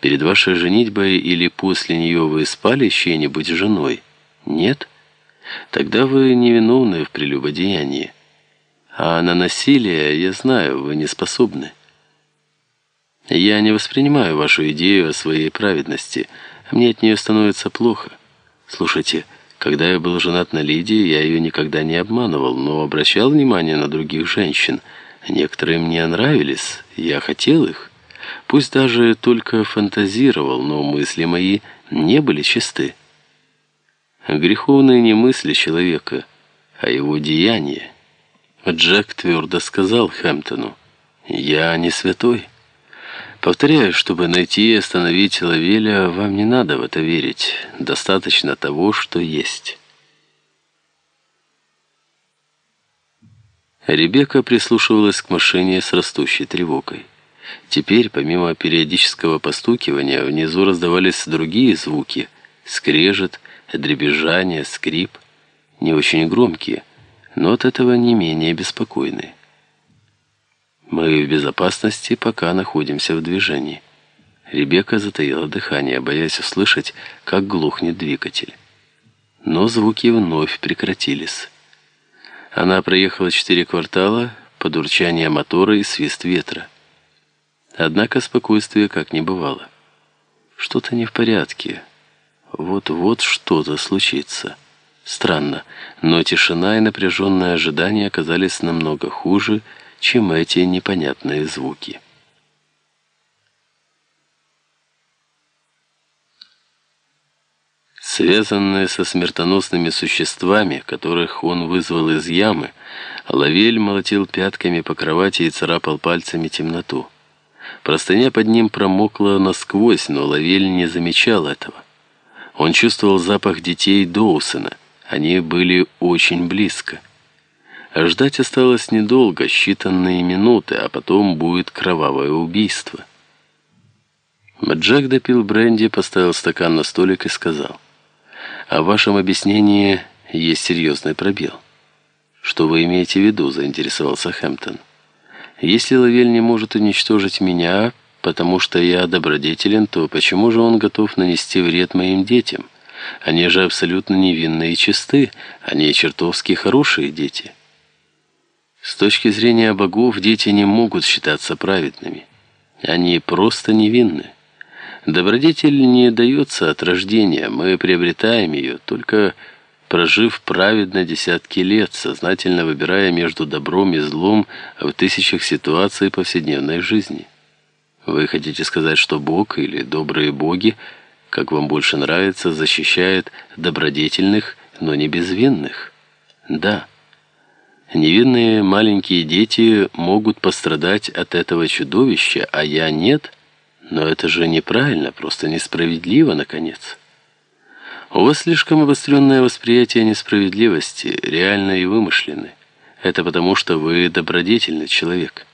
Перед вашей женитьбой или после нее вы спали с чьей-нибудь женой? Нет? Тогда вы невиновны в прелюбодеянии. А на насилие, я знаю, вы не способны. Я не воспринимаю вашу идею о своей праведности. Мне от нее становится плохо. Слушайте, когда я был женат на Лидии, я ее никогда не обманывал, но обращал внимание на других женщин. Некоторые мне нравились, я хотел их. Пусть даже только фантазировал, но мысли мои не были чисты. Греховные не мысли человека, а его деяния. Джек твердо сказал Хэмптону, «Я не святой». Повторяю, чтобы найти и остановить Лавеля, вам не надо в это верить. Достаточно того, что есть. Ребекка прислушивалась к машине с растущей тревогой. Теперь, помимо периодического постукивания, внизу раздавались другие звуки. Скрежет, дребезжание, скрип. Не очень громкие, но от этого не менее беспокойные. Мы в безопасности, пока находимся в движении. Ребекка затаила дыхание, боясь услышать, как глухнет двигатель. Но звуки вновь прекратились. Она проехала четыре квартала под урчание мотора и свист ветра. Однако спокойствия как не бывало. Что-то не в порядке. Вот-вот что-то случится. Странно, но тишина и напряженное ожидание оказались намного хуже, чем эти непонятные звуки. Связанные со смертоносными существами, которых он вызвал из ямы, Лавель молотил пятками по кровати и царапал пальцами темноту. Простыня под ним промокла насквозь, но Лавель не замечал этого. Он чувствовал запах детей Доусона. Они были очень близко. Ждать осталось недолго, считанные минуты, а потом будет кровавое убийство. Джек допил бренди, поставил стакан на столик и сказал, «О вашем объяснении есть серьезный пробел». «Что вы имеете в виду?» – заинтересовался Хэмптон. «Если Лавель не может уничтожить меня, потому что я добродетелен, то почему же он готов нанести вред моим детям? Они же абсолютно невинные и чисты, они чертовски хорошие дети». С точки зрения богов, дети не могут считаться праведными. Они просто невинны. Добродетель не дается от рождения, мы приобретаем ее, только прожив праведно десятки лет, сознательно выбирая между добром и злом в тысячах ситуаций повседневной жизни. Вы хотите сказать, что Бог или добрые боги, как вам больше нравится, защищает добродетельных, но не безвинных? Да. Невинные маленькие дети могут пострадать от этого чудовища, а я нет. Но это же неправильно, просто несправедливо, наконец. У вас слишком обостренное восприятие несправедливости, реально и вымышленное. Это потому, что вы добродетельный человек.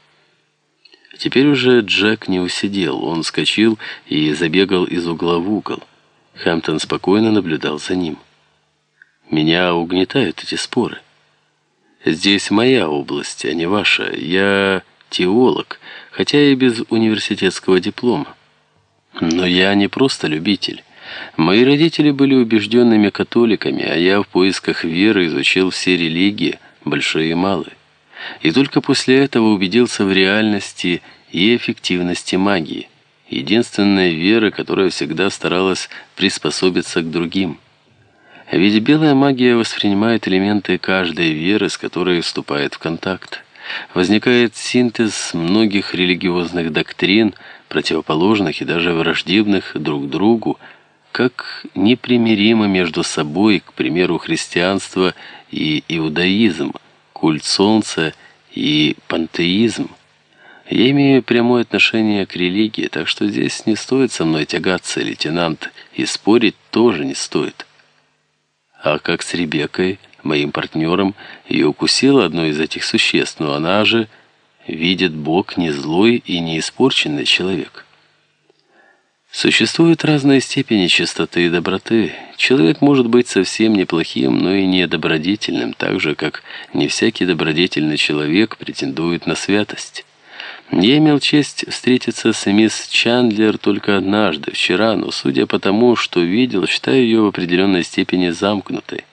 Теперь уже Джек не усидел, он вскочил и забегал из угла в угол. Хэмптон спокойно наблюдал за ним. Меня угнетают эти споры. Здесь моя область, а не ваша. Я теолог, хотя и без университетского диплома. Но я не просто любитель. Мои родители были убежденными католиками, а я в поисках веры изучил все религии, большие и малые. И только после этого убедился в реальности и эффективности магии. Единственная вера, которая всегда старалась приспособиться к другим – ведь белая магия воспринимает элементы каждой веры, с которой вступает в контакт. Возникает синтез многих религиозных доктрин, противоположных и даже враждебных друг другу, как непримиримо между собой, к примеру, христианство и иудаизм, культ солнца и пантеизм. Я имею прямое отношение к религии, так что здесь не стоит со мной тягаться, лейтенант, и спорить тоже не стоит. А как с Ребеккой, моим партнером, ее укусило одно из этих существ, но она же видит Бог не злой и не испорченный человек. Существуют разные степени чистоты и доброты. Человек может быть совсем неплохим, но и недобродетельным, так же, как не всякий добродетельный человек претендует на святость. Я имел честь встретиться с мисс Чандлер только однажды, вчера, но судя по тому, что видел, считаю ее в определенной степени замкнутой.